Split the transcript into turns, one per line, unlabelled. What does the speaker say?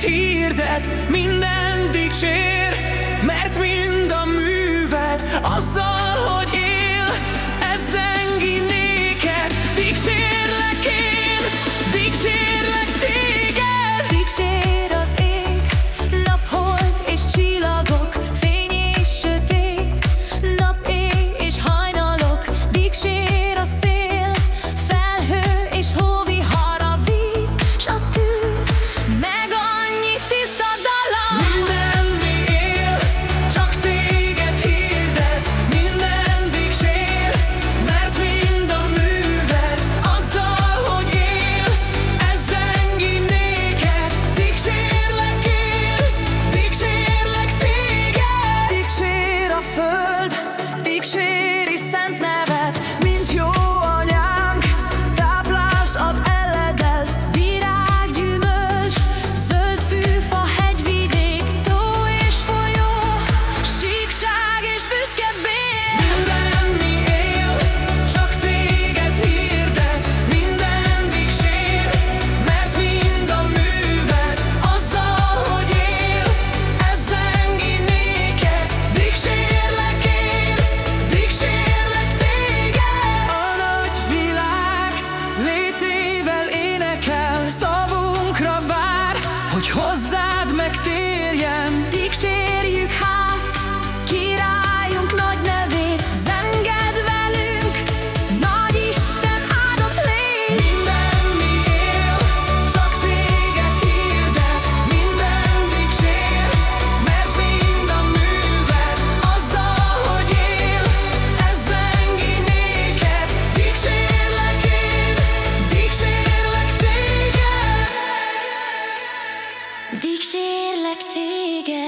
Békét hirdet minden dicsér, mert minden inside me
Dicsérlek téged.